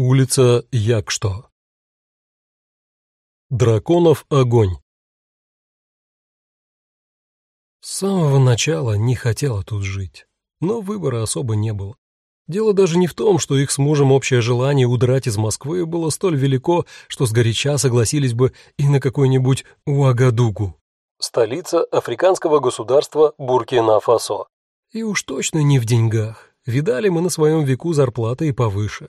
Улица Якшто. Драконов огонь. С самого начала не хотела тут жить, но выбора особо не было. Дело даже не в том, что их с мужем общее желание удрать из Москвы было столь велико, что сгоряча согласились бы и на какой-нибудь Уагадугу. Столица африканского государства Буркина-Фасо. И уж точно не в деньгах. Видали мы на своем веку зарплаты и повыше.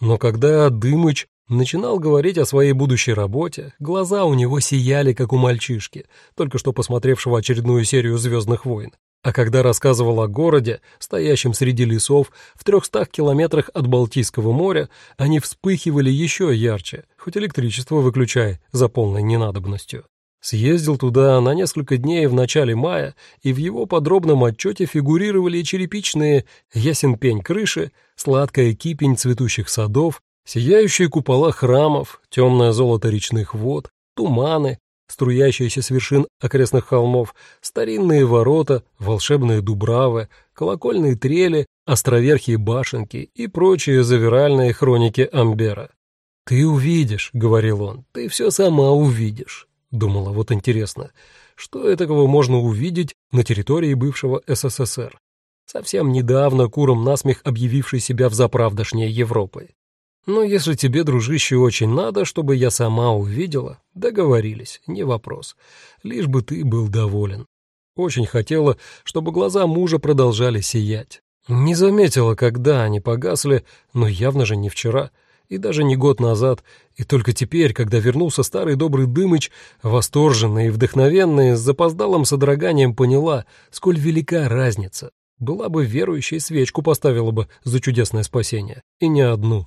Но когда Дымыч начинал говорить о своей будущей работе, глаза у него сияли, как у мальчишки, только что посмотревшего очередную серию «Звездных войн». А когда рассказывал о городе, стоящем среди лесов, в трехстах километрах от Балтийского моря, они вспыхивали еще ярче, хоть электричество выключай за полной ненадобностью. Съездил туда на несколько дней в начале мая, и в его подробном отчете фигурировали черепичные ясен-пень крыши, сладкая кипень цветущих садов, сияющие купола храмов, темное золото речных вод, туманы, струящиеся с вершин окрестных холмов, старинные ворота, волшебные дубравы, колокольные трели, островерхие башенки и прочие завиральные хроники Амбера. «Ты увидишь», — говорил он, — «ты все сама увидишь». Думала, вот интересно, что этакого можно увидеть на территории бывшего СССР, совсем недавно куром насмех объявивший себя в заправдошней Европой. Но если тебе, дружище, очень надо, чтобы я сама увидела, договорились, не вопрос, лишь бы ты был доволен. Очень хотела, чтобы глаза мужа продолжали сиять. Не заметила, когда они погасли, но явно же не вчера — и даже не год назад, и только теперь, когда вернулся старый добрый Дымыч, восторженный и вдохновенный, с запоздалым содроганием поняла, сколь велика разница. Была бы верующей, свечку поставила бы за чудесное спасение, и не одну.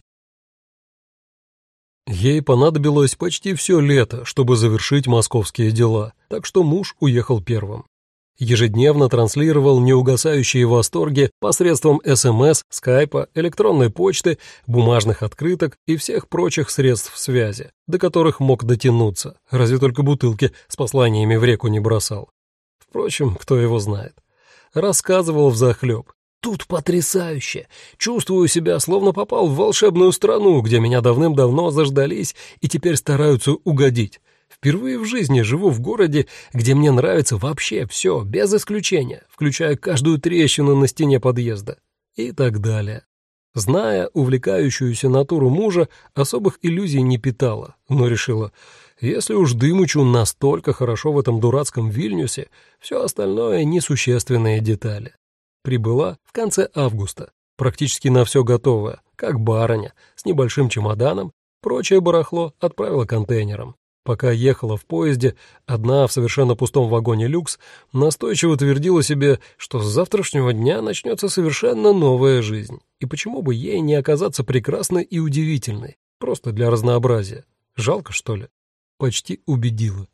Ей понадобилось почти все лето, чтобы завершить московские дела, так что муж уехал первым ежедневно транслировал неугасающие восторги посредством СМС, скайпа, электронной почты, бумажных открыток и всех прочих средств связи, до которых мог дотянуться, разве только бутылки с посланиями в реку не бросал. Впрочем, кто его знает. Рассказывал взахлеб. «Тут потрясающе! Чувствую себя, словно попал в волшебную страну, где меня давным-давно заждались и теперь стараются угодить. Впервые в жизни живу в городе, где мне нравится вообще все, без исключения, включая каждую трещину на стене подъезда. И так далее. Зная увлекающуюся натуру мужа, особых иллюзий не питала, но решила, если уж Дымычу настолько хорошо в этом дурацком Вильнюсе, все остальное — несущественные детали. Прибыла в конце августа, практически на все готовое, как барыня, с небольшим чемоданом, прочее барахло отправила контейнером. Пока ехала в поезде, одна в совершенно пустом вагоне люкс, настойчиво твердила себе, что с завтрашнего дня начнется совершенно новая жизнь, и почему бы ей не оказаться прекрасной и удивительной, просто для разнообразия. Жалко, что ли? Почти убедила.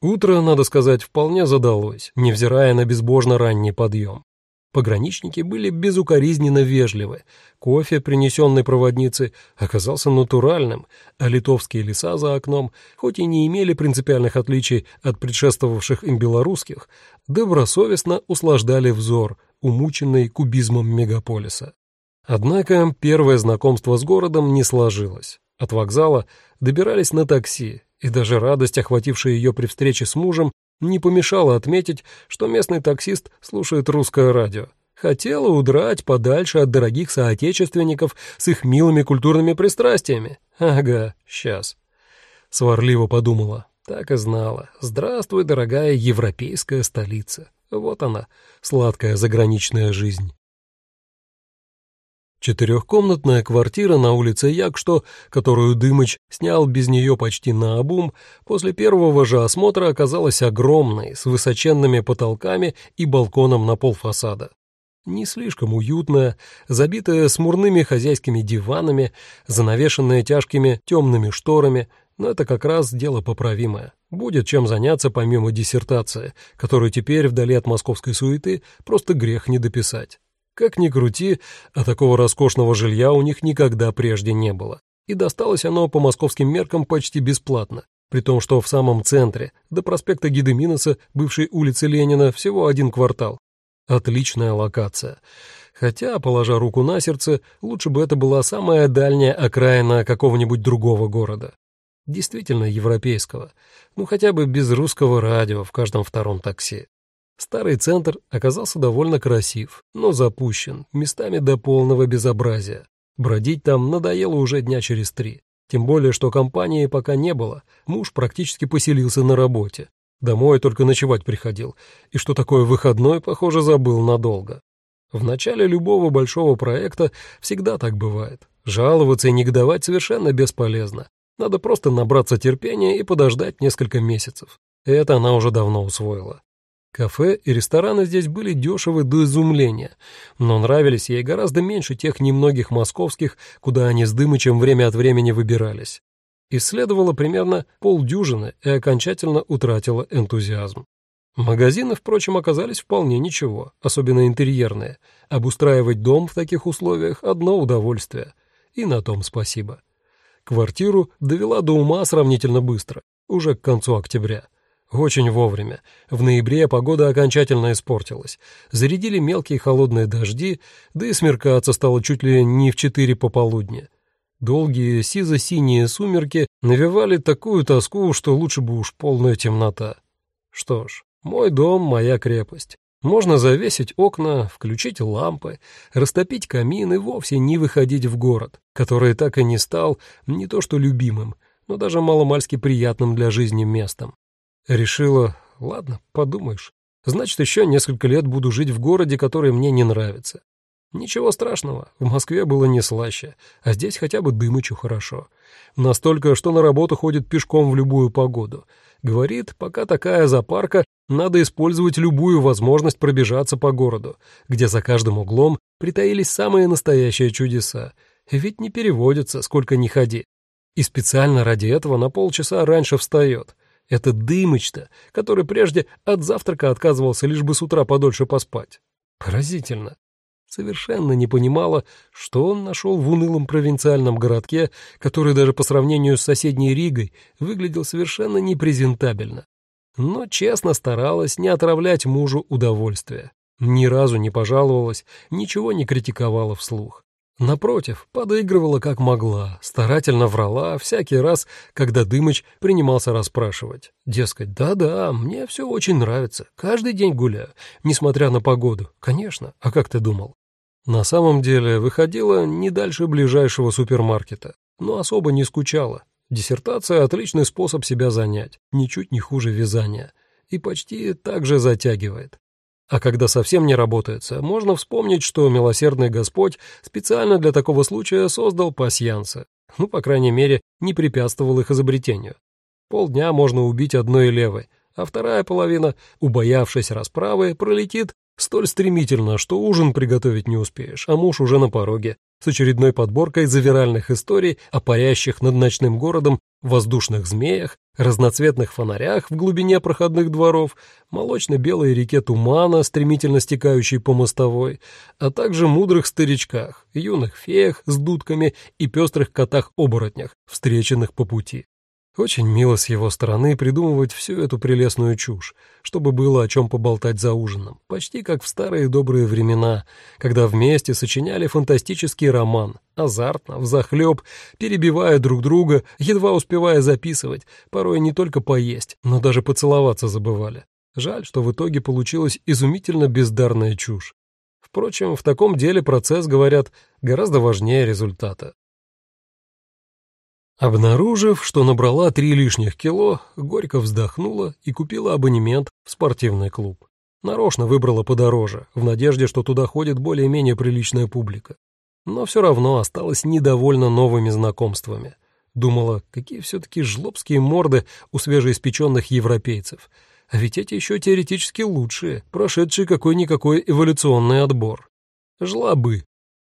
Утро, надо сказать, вполне задалось, невзирая на безбожно ранний подъем. Пограничники были безукоризненно вежливы. Кофе, принесенный проводницей, оказался натуральным, а литовские леса за окном, хоть и не имели принципиальных отличий от предшествовавших им белорусских, добросовестно услаждали взор, умученный кубизмом мегаполиса. Однако первое знакомство с городом не сложилось. От вокзала добирались на такси, и даже радость, охватившая ее при встрече с мужем, не помешало отметить, что местный таксист слушает русское радио. Хотела удрать подальше от дорогих соотечественников с их милыми культурными пристрастиями. Ага, сейчас. Сварливо подумала. Так и знала. Здравствуй, дорогая европейская столица. Вот она, сладкая заграничная жизнь. Четырехкомнатная квартира на улице Якшто, которую Дымыч снял без нее почти на обум, после первого же осмотра оказалась огромной, с высоченными потолками и балконом на полфасада. Не слишком уютная, забитая смурными хозяйскими диванами, занавешенная тяжкими темными шторами, но это как раз дело поправимое. Будет чем заняться помимо диссертации, которую теперь, вдали от московской суеты, просто грех не дописать. Как ни крути, а такого роскошного жилья у них никогда прежде не было. И досталось оно по московским меркам почти бесплатно, при том, что в самом центре, до проспекта Гидеминоса, бывшей улицы Ленина, всего один квартал. Отличная локация. Хотя, положа руку на сердце, лучше бы это была самая дальняя окраина какого-нибудь другого города. Действительно европейского. Ну, хотя бы без русского радио в каждом втором такси. Старый центр оказался довольно красив, но запущен, местами до полного безобразия. Бродить там надоело уже дня через три. Тем более, что компании пока не было, муж практически поселился на работе. Домой только ночевать приходил, и что такое выходной, похоже, забыл надолго. В начале любого большого проекта всегда так бывает. Жаловаться и негодовать совершенно бесполезно. Надо просто набраться терпения и подождать несколько месяцев. Это она уже давно усвоила. Кафе и рестораны здесь были дешевы до изумления, но нравились ей гораздо меньше тех немногих московских, куда они с Дымычем время от времени выбирались. Исследовала примерно полдюжины и окончательно утратила энтузиазм. Магазины, впрочем, оказались вполне ничего, особенно интерьерные. Обустраивать дом в таких условиях – одно удовольствие. И на том спасибо. Квартиру довела до ума сравнительно быстро, уже к концу октября. Очень вовремя. В ноябре погода окончательно испортилась. Зарядили мелкие холодные дожди, да и смеркаться стало чуть ли не в четыре пополудни. Долгие сизо-синие сумерки навевали такую тоску, что лучше бы уж полная темнота. Что ж, мой дом — моя крепость. Можно завесить окна, включить лампы, растопить камин и вовсе не выходить в город, который так и не стал не то что любимым, но даже маломальски приятным для жизни местом. Решила, ладно, подумаешь. Значит, еще несколько лет буду жить в городе, который мне не нравится. Ничего страшного, в Москве было не слаще, а здесь хотя бы Дымычу хорошо. Настолько, что на работу ходит пешком в любую погоду. Говорит, пока такая запарка, надо использовать любую возможность пробежаться по городу, где за каждым углом притаились самые настоящие чудеса. Ведь не переводится, сколько ни ходи. И специально ради этого на полчаса раньше встает. Это Дымыч-то, который прежде от завтрака отказывался, лишь бы с утра подольше поспать. Поразительно. Совершенно не понимала, что он нашел в унылом провинциальном городке, который даже по сравнению с соседней Ригой выглядел совершенно непрезентабельно. Но честно старалась не отравлять мужу удовольствие. Ни разу не пожаловалась, ничего не критиковала вслух. Напротив, подыгрывала как могла, старательно врала всякий раз, когда Дымыч принимался расспрашивать. Дескать, да-да, мне все очень нравится, каждый день гуляю, несмотря на погоду. Конечно, а как ты думал? На самом деле выходила не дальше ближайшего супермаркета, но особо не скучала. Диссертация — отличный способ себя занять, ничуть не хуже вязания, и почти так же затягивает. А когда совсем не работается, можно вспомнить, что милосердный Господь специально для такого случая создал пасьянцы. Ну, по крайней мере, не препятствовал их изобретению. Полдня можно убить одной левой, а вторая половина, убоявшись расправы, пролетит столь стремительно, что ужин приготовить не успеешь, а муж уже на пороге, с очередной подборкой завиральных историй о парящих над ночным городом воздушных змеях, разноцветных фонарях в глубине проходных дворов, молочно-белой реке тумана, стремительно стекающей по мостовой, а также мудрых старичках, юных феях с дудками и пестрых котах-оборотнях, встреченных по пути. Очень мило с его стороны придумывать всю эту прелестную чушь, чтобы было о чем поболтать за ужином, почти как в старые добрые времена, когда вместе сочиняли фантастический роман, азартно, взахлеб, перебивая друг друга, едва успевая записывать, порой не только поесть, но даже поцеловаться забывали. Жаль, что в итоге получилась изумительно бездарная чушь. Впрочем, в таком деле процесс, говорят, гораздо важнее результата. Обнаружив, что набрала три лишних кило, горько вздохнула и купила абонемент в спортивный клуб. Нарочно выбрала подороже, в надежде, что туда ходит более-менее приличная публика. Но все равно осталась недовольна новыми знакомствами. Думала, какие все-таки жлобские морды у свежеиспеченных европейцев. А ведь эти еще теоретически лучшие, прошедшие какой-никакой эволюционный отбор. Жлобы.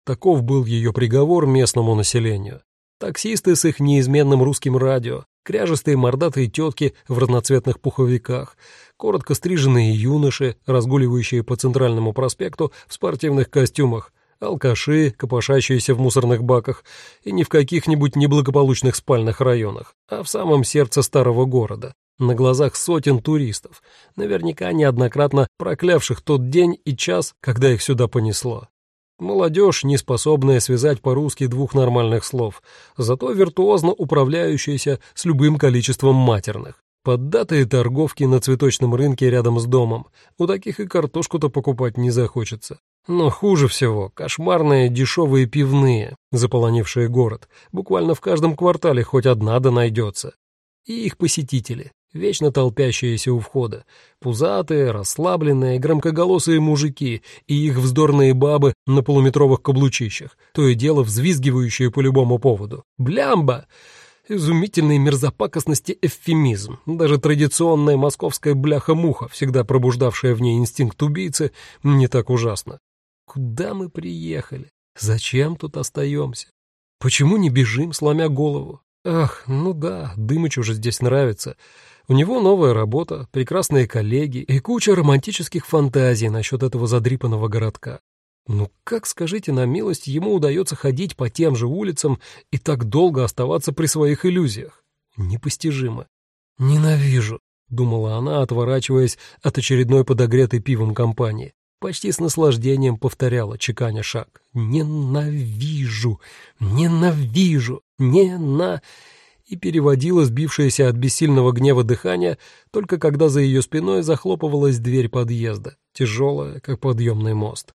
Таков был ее приговор местному населению. Таксисты с их неизменным русским радио, кряжестые мордатые тетки в разноцветных пуховиках, коротко стриженные юноши, разгуливающие по центральному проспекту в спортивных костюмах, алкаши, копошащиеся в мусорных баках, и не в каких-нибудь неблагополучных спальных районах, а в самом сердце старого города, на глазах сотен туристов, наверняка неоднократно проклявших тот день и час, когда их сюда понесло. Молодежь, не способная связать по-русски двух нормальных слов, зато виртуозно управляющаяся с любым количеством матерных. Поддатые торговки на цветочном рынке рядом с домом. У таких и картошку-то покупать не захочется. Но хуже всего кошмарные дешевые пивные, заполонившие город. Буквально в каждом квартале хоть одна да найдется. И их посетители, вечно толпящиеся у входа. Пузатые, расслабленные, громкоголосые мужики и их вздорные бабы на полуметровых каблучищах, то и дело взвизгивающие по любому поводу. Блямба! Изумительной мерзопакостности эвфемизм. Даже традиционная московская бляха-муха, всегда пробуждавшая в ней инстинкт убийцы, не так ужасно. Куда мы приехали? Зачем тут остаемся? Почему не бежим, сломя голову? Ах, ну да, Дымыч уже здесь нравится. У него новая работа, прекрасные коллеги и куча романтических фантазий насчет этого задрипанного городка. Ну как, скажите на милость, ему удается ходить по тем же улицам и так долго оставаться при своих иллюзиях? Непостижимо. «Ненавижу», — думала она, отворачиваясь от очередной подогретой пивом компании. Почти с наслаждением повторяла, чеканя шаг. «Ненавижу! Ненавижу! Нена...» и переводила сбившееся от бессильного гнева дыхание, только когда за ее спиной захлопывалась дверь подъезда, тяжелая, как подъемный мост.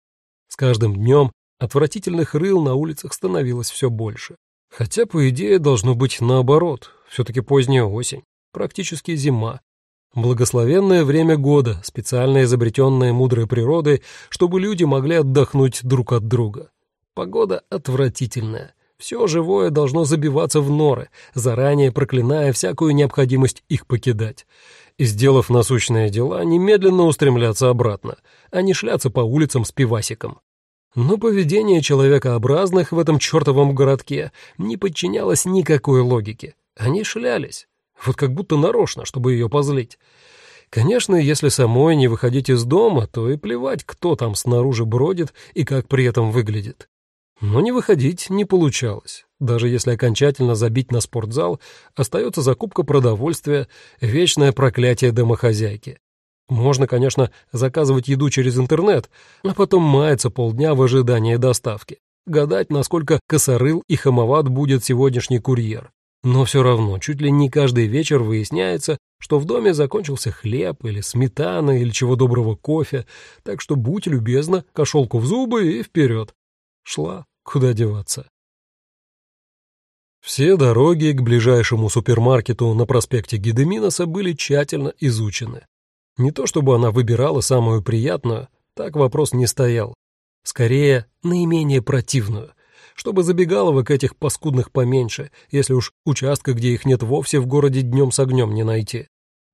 С каждым днем отвратительных рыл на улицах становилось все больше. Хотя, по идее, должно быть наоборот. Все-таки поздняя осень, практически зима. Благословенное время года, специально изобретенное мудрой природой, чтобы люди могли отдохнуть друг от друга. Погода отвратительная. Все живое должно забиваться в норы, заранее проклиная всякую необходимость их покидать. И, сделав насущные дела, немедленно устремляться обратно, а не шляться по улицам с пивасиком. Но поведение человекообразных в этом чертовом городке не подчинялось никакой логике. Они шлялись, вот как будто нарочно, чтобы ее позлить. Конечно, если самой не выходить из дома, то и плевать, кто там снаружи бродит и как при этом выглядит. Но не выходить не получалось. Даже если окончательно забить на спортзал, остается закупка продовольствия, вечное проклятие домохозяйки. Можно, конечно, заказывать еду через интернет, а потом маяться полдня в ожидании доставки. Гадать, насколько косорыл и хамоват будет сегодняшний курьер. Но все равно, чуть ли не каждый вечер выясняется, что в доме закончился хлеб или сметана или чего доброго кофе, так что будь любезна, кошелку в зубы и вперед. Шла, куда деваться. Все дороги к ближайшему супермаркету на проспекте Гедеминоса были тщательно изучены. Не то чтобы она выбирала самую приятную, так вопрос не стоял. Скорее, наименее противную, чтобы забегаловок этих паскудных поменьше, если уж участка, где их нет вовсе, в городе днем с огнем не найти.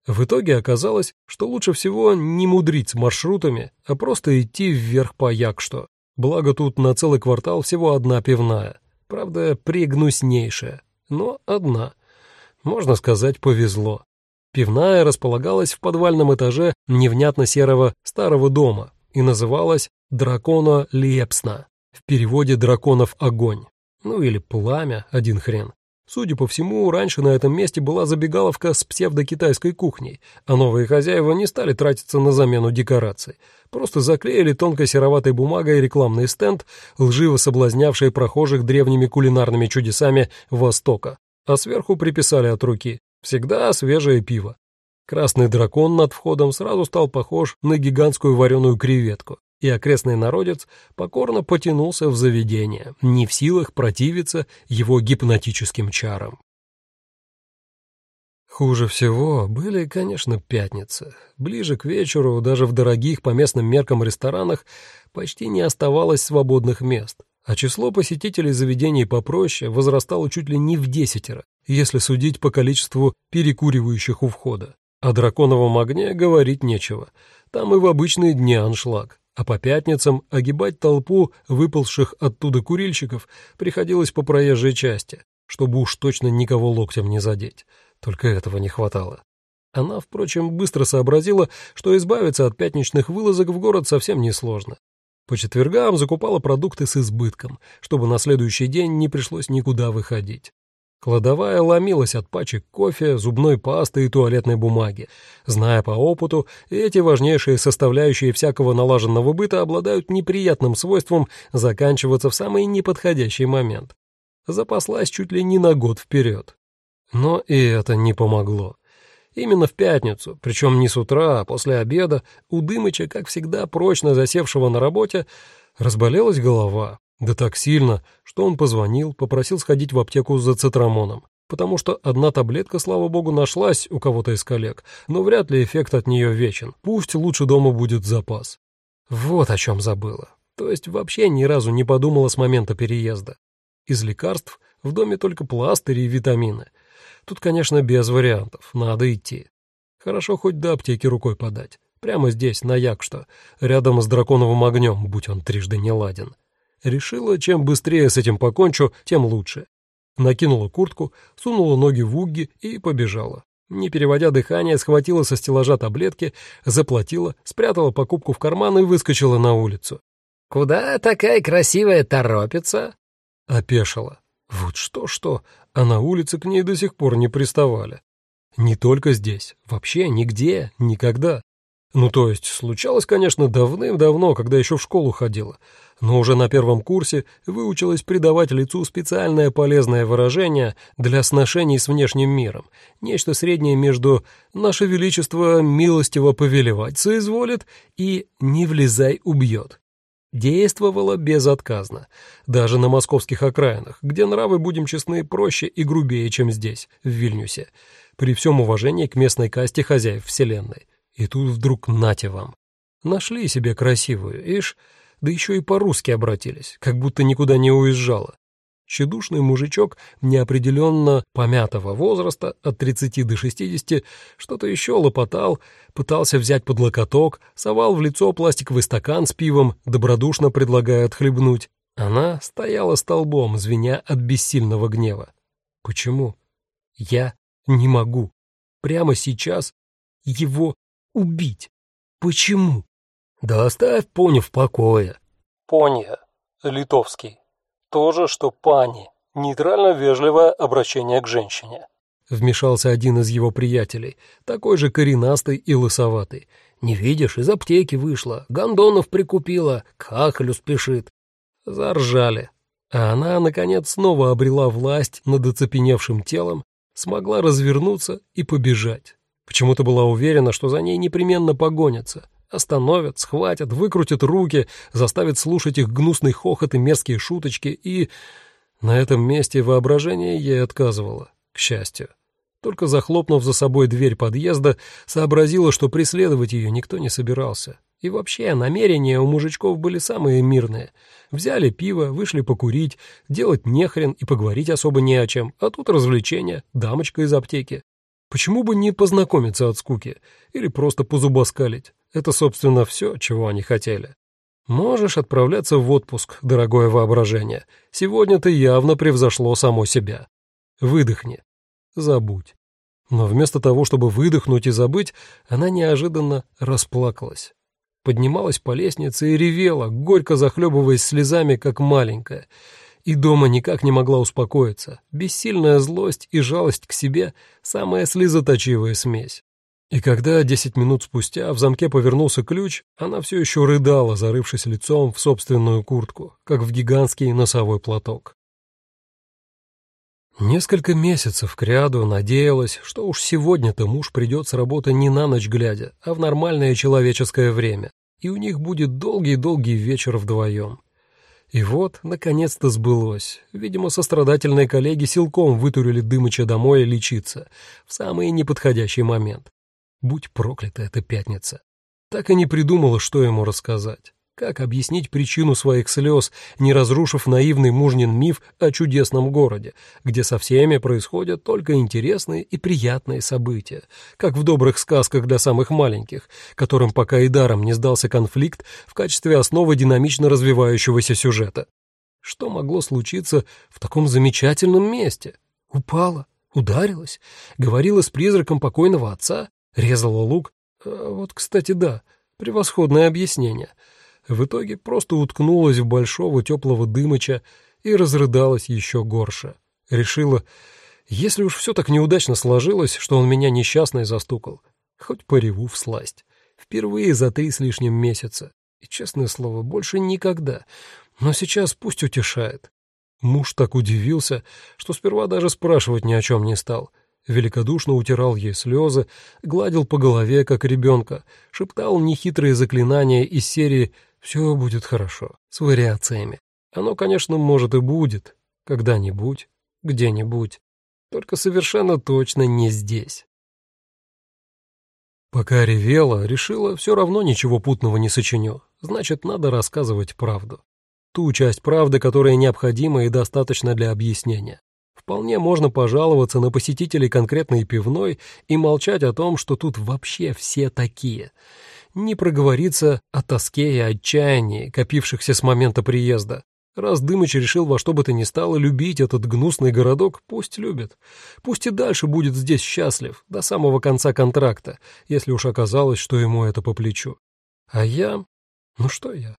В итоге оказалось, что лучше всего не мудрить с маршрутами, а просто идти вверх по Якшту. Благо тут на целый квартал всего одна пивная. Правда, пригнуснейшая, но одна. Можно сказать, повезло. Пивная располагалась в подвальном этаже невнятно серого старого дома и называлась «Дракона Лепсна», в переводе «Драконов огонь». Ну или «Пламя», один хрен. Судя по всему, раньше на этом месте была забегаловка с псевдокитайской кухней, а новые хозяева не стали тратиться на замену декораций. Просто заклеили тонкой сероватой бумагой рекламный стенд, лживо соблазнявший прохожих древними кулинарными чудесами Востока, а сверху приписали от руки «Всегда свежее пиво». Красный дракон над входом сразу стал похож на гигантскую вареную креветку и окрестный народец покорно потянулся в заведение, не в силах противиться его гипнотическим чарам. Хуже всего были, конечно, пятницы. Ближе к вечеру, даже в дорогих по местным меркам ресторанах, почти не оставалось свободных мест, а число посетителей заведений попроще возрастало чуть ли не в десятеро, если судить по количеству перекуривающих у входа. О драконовом огне говорить нечего, там и в обычные дни аншлаг а по пятницам огибать толпу выползших оттуда курильщиков приходилось по проезжей части, чтобы уж точно никого локтем не задеть. Только этого не хватало. Она, впрочем, быстро сообразила, что избавиться от пятничных вылазок в город совсем несложно. По четвергам закупала продукты с избытком, чтобы на следующий день не пришлось никуда выходить. Кладовая ломилась от пачек кофе, зубной пасты и туалетной бумаги. Зная по опыту, эти важнейшие составляющие всякого налаженного быта обладают неприятным свойством заканчиваться в самый неподходящий момент. Запаслась чуть ли не на год вперед. Но и это не помогло. Именно в пятницу, причем не с утра, а после обеда, у Дымыча, как всегда прочно засевшего на работе, разболелась голова, да так сильно, что он позвонил, попросил сходить в аптеку за цитрамоном, потому что одна таблетка, слава богу, нашлась у кого-то из коллег, но вряд ли эффект от нее вечен. Пусть лучше дома будет запас. Вот о чем забыла. То есть вообще ни разу не подумала с момента переезда. Из лекарств в доме только пластыри и витамины. Тут, конечно, без вариантов, надо идти. Хорошо хоть до аптеки рукой подать. Прямо здесь, на Якшто, рядом с драконовым огнем, будь он трижды не ладен. Решила, чем быстрее с этим покончу, тем лучше. Накинула куртку, сунула ноги в угги и побежала. Не переводя дыхание, схватила со стеллажа таблетки, заплатила, спрятала покупку в карман и выскочила на улицу. «Куда такая красивая торопится?» Опешила. Вот что-что, а на улице к ней до сих пор не приставали. Не только здесь, вообще нигде, никогда. Ну, то есть, случалось, конечно, давным-давно, когда еще в школу ходила, но уже на первом курсе выучилась придавать лицу специальное полезное выражение для сношений с внешним миром, нечто среднее между «Наше Величество милостиво повелевать соизволит» и «Не влезай, убьет». Действовала безотказно, даже на московских окраинах, где нравы, будем честны, проще и грубее, чем здесь, в Вильнюсе, при всем уважении к местной касте хозяев Вселенной. И тут вдруг нате вам. Нашли себе красивую, ишь, да еще и по-русски обратились, как будто никуда не уезжала. Щедушный мужичок неопределенно помятого возраста, от 30 до 60, что-то еще лопотал, пытался взять под локоток, совал в лицо пластиковый стакан с пивом, добродушно предлагая отхлебнуть. Она стояла столбом, звеня от бессильного гнева. Почему? Я не могу. Прямо сейчас его убить. Почему? Да оставь пони в покое. Поня, литовский. То же, что пани. Нейтрально-вежливое обращение к женщине. Вмешался один из его приятелей, такой же коренастый и лысоватый. «Не видишь, из аптеки вышла, гондонов прикупила, к хахалю спешит». Заржали. А она, наконец, снова обрела власть над оцепеневшим телом, смогла развернуться и побежать. Почему-то была уверена, что за ней непременно погонятся. Остановят, схватят, выкрутят руки, заставят слушать их гнусный хохот и мерзкие шуточки, и... На этом месте воображение ей отказывало, к счастью. Только захлопнув за собой дверь подъезда, сообразила, что преследовать ее никто не собирался. И вообще, намерения у мужичков были самые мирные. Взяли пиво, вышли покурить, делать нехрен и поговорить особо не о чем, а тут развлечения, дамочка из аптеки. Почему бы не познакомиться от скуки или просто позубоскалить? Это, собственно, все, чего они хотели. Можешь отправляться в отпуск, дорогое воображение. Сегодня ты явно превзошло само себя. Выдохни. Забудь. Но вместо того, чтобы выдохнуть и забыть, она неожиданно расплакалась. Поднималась по лестнице и ревела, горько захлебываясь слезами, как маленькая — и дома никак не могла успокоиться. Бессильная злость и жалость к себе — самая слезоточивая смесь. И когда десять минут спустя в замке повернулся ключ, она все еще рыдала, зарывшись лицом в собственную куртку, как в гигантский носовой платок. Несколько месяцев кряду надеялась, что уж сегодня-то муж придет с работы не на ночь глядя, а в нормальное человеческое время, и у них будет долгий-долгий вечер вдвоем. И вот, наконец-то сбылось. Видимо, сострадательные коллеги силком вытурили Дымыча домой лечиться в самый неподходящий момент. Будь проклята эта пятница. Так и не придумала, что ему рассказать. Как объяснить причину своих слез, не разрушив наивный мужнин миф о чудесном городе, где со всеми происходят только интересные и приятные события, как в добрых сказках для самых маленьких, которым пока и даром не сдался конфликт в качестве основы динамично развивающегося сюжета? Что могло случиться в таком замечательном месте? Упала, ударилась, говорила с призраком покойного отца, резала лук. А вот, кстати, да, превосходное объяснение — в итоге просто уткнулась в большого теплого дымыча и разрыдалась еще горше. Решила, Если уж все так неудачно сложилось, что он меня несчастной застукал, хоть пореву в сласть. Впервые за три с лишним месяца. И, честное слово, больше никогда. Но сейчас пусть утешает. Муж так удивился, что сперва даже спрашивать ни о чем не стал. Великодушно утирал ей слезы, гладил по голове, как ребенка, шептал нехитрые заклинания из серии «Все будет хорошо» с вариациями. Оно, конечно, может и будет, когда-нибудь, где-нибудь, только совершенно точно не здесь. Пока ревела, решила, все равно ничего путного не сочиню, значит, надо рассказывать правду. Ту часть правды, которая необходима и достаточна для объяснения. Вполне можно пожаловаться на посетителей конкретной пивной и молчать о том, что тут вообще все такие. Не проговориться о тоске и отчаянии, копившихся с момента приезда. Раз Дымыч решил во что бы то ни стало любить этот гнусный городок, пусть любит. Пусть и дальше будет здесь счастлив, до самого конца контракта, если уж оказалось, что ему это по плечу. А я... Ну что я?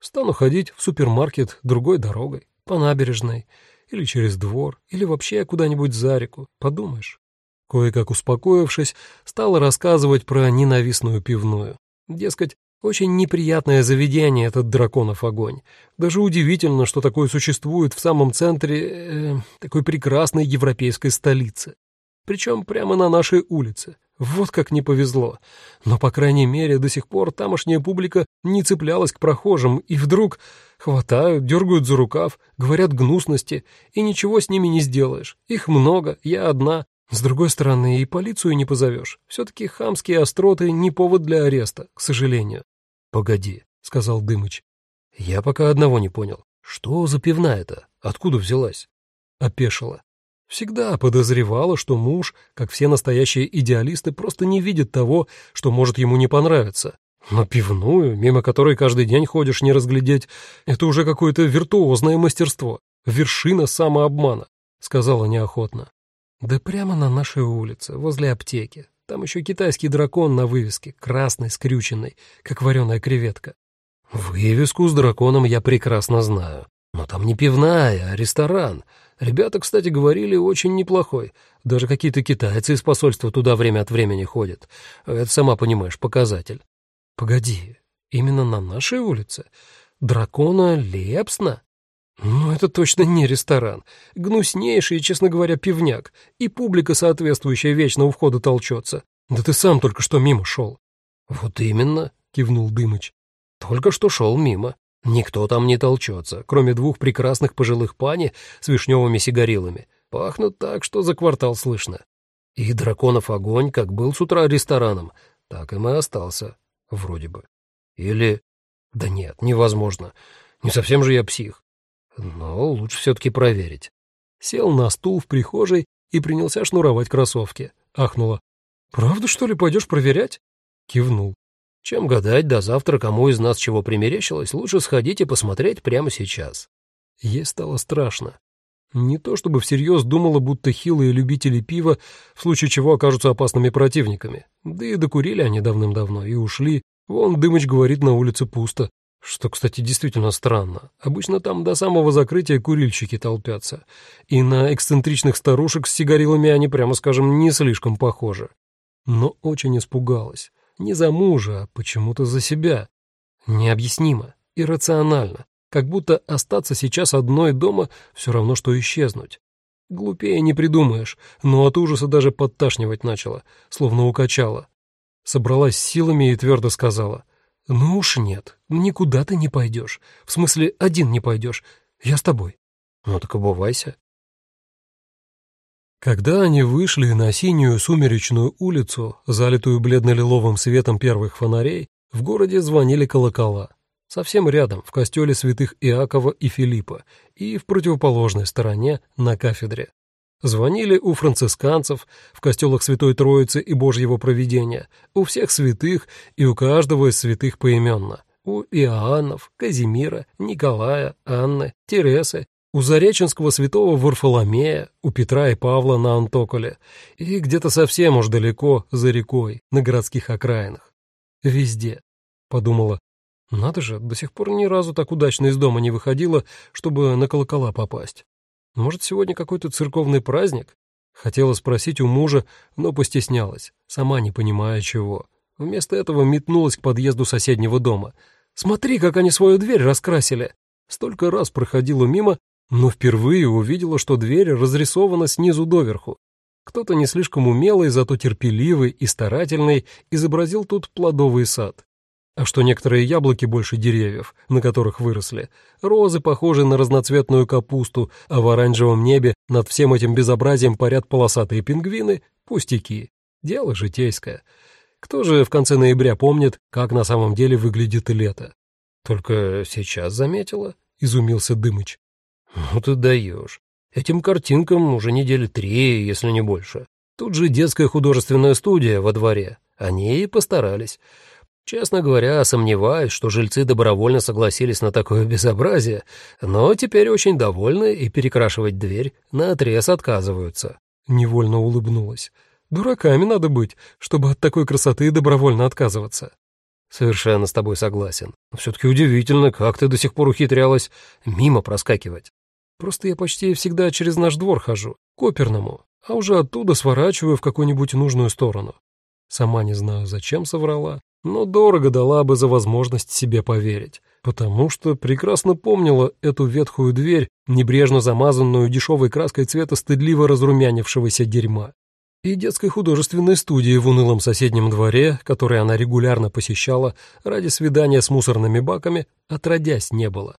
Стану ходить в супермаркет другой дорогой, по набережной, или через двор, или вообще куда-нибудь за реку, подумаешь. Кое-как успокоившись, стала рассказывать про ненавистную пивную. Дескать, очень неприятное заведение этот драконов огонь. Даже удивительно, что такое существует в самом центре э, такой прекрасной европейской столицы. Причем прямо на нашей улице. Вот как не повезло. Но, по крайней мере, до сих пор тамошняя публика не цеплялась к прохожим, и вдруг хватают, дергают за рукав, говорят гнусности, и ничего с ними не сделаешь. Их много, я одна, с другой стороны, и полицию не позовешь. Все-таки хамские остроты не повод для ареста, к сожалению. — Погоди, — сказал Дымыч. — Я пока одного не понял. Что за пивная-то? Откуда взялась? Опешила. Всегда подозревала, что муж, как все настоящие идеалисты, просто не видит того, что может ему не понравиться. Но пивную, мимо которой каждый день ходишь не разглядеть, это уже какое-то виртуозное мастерство, вершина самообмана, — сказала неохотно. Да прямо на нашей улице, возле аптеки. Там еще китайский дракон на вывеске, красный, скрюченный, как вареная креветка. Вывеску с драконом я прекрасно знаю. Но там не пивная, а ресторан. Ребята, кстати, говорили, очень неплохой. Даже какие-то китайцы из посольства туда время от времени ходят. Это, сама понимаешь, показатель. Погоди, именно на нашей улице? Дракона Лепсна? Ну, это точно не ресторан. Гнуснейший, честно говоря, пивняк. И публика соответствующая вечно у входа толчется. Да ты сам только что мимо шел. Вот именно, кивнул Дымыч. Только что шел мимо. Никто там не толчется, кроме двух прекрасных пожилых пани с вишневыми сигарилами. Пахнут так, что за квартал слышно. И драконов огонь, как был с утра рестораном, так им и остался. Вроде бы. Или... Да нет, невозможно. Не совсем же я псих но лучше все-таки проверить. Сел на стул в прихожей и принялся шнуровать кроссовки. Ахнула. «Правда, что ли, пойдешь проверять?» Кивнул. «Чем гадать до завтра, кому из нас чего примерещилось, лучше сходить и посмотреть прямо сейчас». Ей стало страшно. Не то чтобы всерьез думала, будто хилые любители пива в случае чего окажутся опасными противниками. Да и докурили они давным-давно и ушли. Вон Дымыч говорит, на улице пусто. Что, кстати, действительно странно. Обычно там до самого закрытия курильщики толпятся. И на эксцентричных старушек с сигарилами они, прямо скажем, не слишком похожи. Но очень испугалась. Не за мужа, а почему-то за себя. Необъяснимо, иррационально. Как будто остаться сейчас одной дома все равно, что исчезнуть. Глупее не придумаешь, но от ужаса даже подташнивать начала, словно укачала. Собралась силами и твердо сказала. «Ну уж нет, никуда ты не пойдешь. В смысле, один не пойдешь. Я с тобой». «Ну так обувайся». Когда они вышли на синюю сумеречную улицу, залитую бледно-лиловым светом первых фонарей, в городе звонили колокола. Совсем рядом, в костеле святых Иакова и Филиппа, и в противоположной стороне, на кафедре. Звонили у францисканцев, в костелах Святой Троицы и Божьего Провидения, у всех святых и у каждого из святых поименно. У Иоаннов, Казимира, Николая, Анны, Тересы, у Зареченского святого Варфоломея, у Петра и Павла на Антоколе и где-то совсем уж далеко, за рекой, на городских окраинах. Везде, подумала. Надо же, до сих пор ни разу так удачно из дома не выходила, чтобы на колокола попасть. Может, сегодня какой-то церковный праздник? Хотела спросить у мужа, но постеснялась, сама не понимая чего. Вместо этого метнулась к подъезду соседнего дома. «Смотри, как они свою дверь раскрасили!» Столько раз проходила мимо, но впервые увидела, что дверь разрисована снизу доверху. Кто-то не слишком умелый, зато терпеливый и старательный изобразил тут плодовый сад. А что некоторые яблоки больше деревьев, на которых выросли, розы похожи на разноцветную капусту, а в оранжевом небе над всем этим безобразием парят полосатые пингвины — пустяки. Дело житейское. Кто же в конце ноября помнит, как на самом деле выглядит лето? Только сейчас заметила, — изумился Дымыч. Ну ты даешь. Этим картинкам уже недели три, если не больше. Тут же детская художественная студия во дворе. Они и постарались. Честно говоря, сомневаюсь, что жильцы добровольно согласились на такое безобразие, но теперь очень довольны и перекрашивать дверь наотрез отказываются. Невольно улыбнулась. Дураками надо быть, чтобы от такой красоты добровольно отказываться. Совершенно с тобой согласен. Все-таки удивительно, как ты до сих пор ухитрялась мимо проскакивать. Просто я почти всегда через наш двор хожу, к оперному, а уже оттуда сворачиваю в какую-нибудь нужную сторону. Сама не знаю, зачем соврала, но дорого дала бы за возможность себе поверить, потому что прекрасно помнила эту ветхую дверь, небрежно замазанную дешевой краской цвета стыдливо разрумянившегося дерьма. И детской художественной студии в унылом соседнем дворе, который она регулярно посещала ради свидания с мусорными баками, отродясь не было.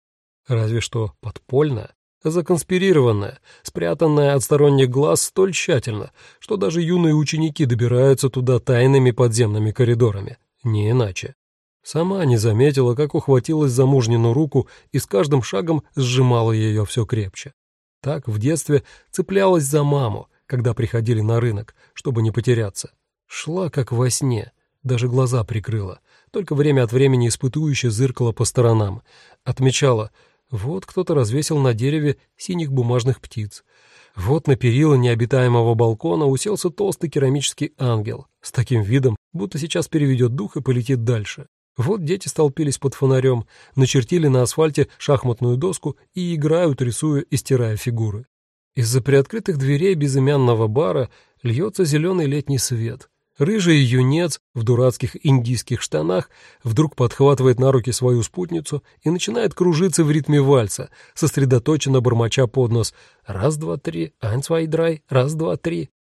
Разве что подпольно законспирированная, спрятанная от сторонних глаз столь тщательно, что даже юные ученики добираются туда тайными подземными коридорами, не иначе. Сама не заметила, как ухватилась за мужнину руку и с каждым шагом сжимала ее все крепче. Так в детстве цеплялась за маму, когда приходили на рынок, чтобы не потеряться. Шла как во сне, даже глаза прикрыла, только время от времени испытующе зыркала по сторонам, отмечала — вот кто-то развесил на дереве синих бумажных птиц. Вот на перила необитаемого балкона уселся толстый керамический ангел с таким видом, будто сейчас переведет дух и полетит дальше. Вот дети столпились под фонарем, начертили на асфальте шахматную доску и играют, рисуя и стирая фигуры. Из-за приоткрытых дверей безымянного бара льется зеленый летний свет. Рыжий юнец в дурацких индийских штанах вдруг подхватывает на руки свою спутницу и начинает кружиться в ритме вальса, сосредоточенно бормоча под нос «раз-два-три, айн-свай-драй, раз-два-три».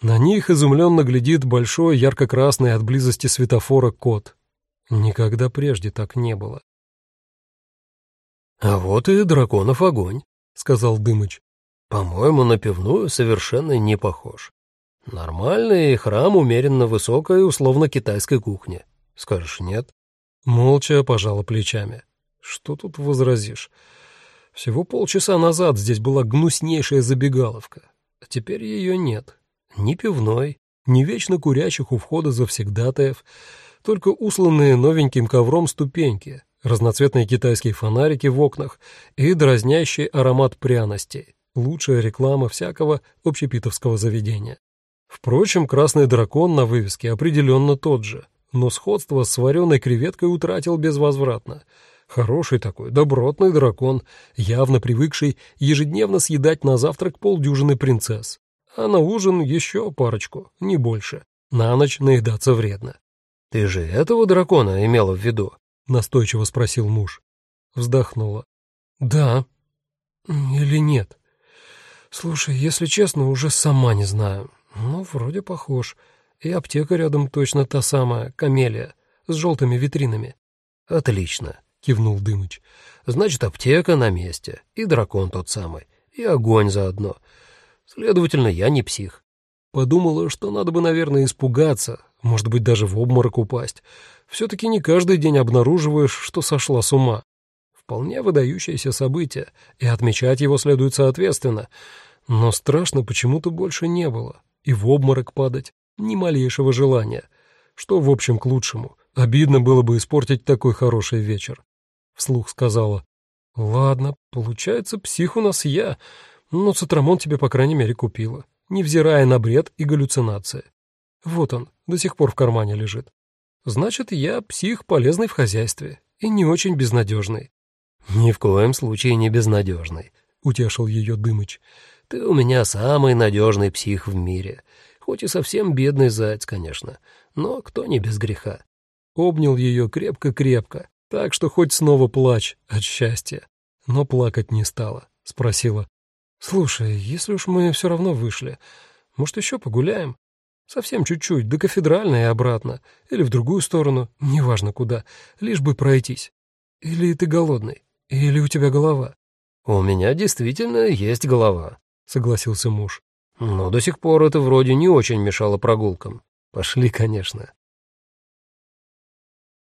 На них изумленно глядит большой ярко-красный от близости светофора кот. Никогда прежде так не было. «А вот и драконов огонь», — сказал Дымыч. «По-моему, на пивную совершенно не похож. Нормальный храм умеренно высокой условно-китайской кухни. Скажешь, нет? Молча пожала плечами. Что тут возразишь? Всего полчаса назад здесь была гнуснейшая забегаловка, а теперь ее нет. Ни пивной, ни вечно курящих у входа завсегдатаев, только усланные новеньким ковром ступеньки, разноцветные китайские фонарики в окнах и дразнящий аромат пряностей, лучшая реклама всякого общепитовского заведения. Впрочем, красный дракон на вывеске определенно тот же, но сходство с вареной креветкой утратил безвозвратно. Хороший такой, добротный дракон, явно привыкший ежедневно съедать на завтрак полдюжины принцесс. А на ужин еще парочку, не больше. На ночь наедаться вредно. «Ты же этого дракона имела в виду?» — настойчиво спросил муж. Вздохнула. «Да. Или нет? Слушай, если честно, уже сама не знаю. «Ну, вроде похож. И аптека рядом точно та самая, камелия, с желтыми витринами». «Отлично», — кивнул Дымыч. «Значит, аптека на месте, и дракон тот самый, и огонь заодно. Следовательно, я не псих». Подумала, что надо бы, наверное, испугаться, может быть, даже в обморок упасть. Все-таки не каждый день обнаруживаешь, что сошла с ума. Вполне выдающееся событие, и отмечать его следует соответственно. Но страшно почему-то больше не было и в обморок падать, ни малейшего желания. Что, в общем, к лучшему. Обидно было бы испортить такой хороший вечер. Вслух сказала. «Ладно, получается, псих у нас я, но цитрамон тебе, по крайней мере, купила, невзирая на бред и галлюцинации. Вот он, до сих пор в кармане лежит. Значит, я псих, полезный в хозяйстве и не очень безнадежный». «Ни в коем случае не безнадежный», — утешил ее Дымыч. Ты у меня самый надежный псих в мире. Хоть и совсем бедный заяц, конечно, но кто не без греха. Обнял ее крепко-крепко, так что хоть снова плачь от счастья. Но плакать не стала. Спросила. «Слушай, если уж мы все равно вышли, может, еще погуляем? Совсем чуть-чуть, до кафедральной и обратно. Или в другую сторону, неважно куда, лишь бы пройтись. Или ты голодный? Или у тебя голова?» «У меня действительно есть голова», — согласился муж. «Но до сих пор это вроде не очень мешало прогулкам. Пошли, конечно».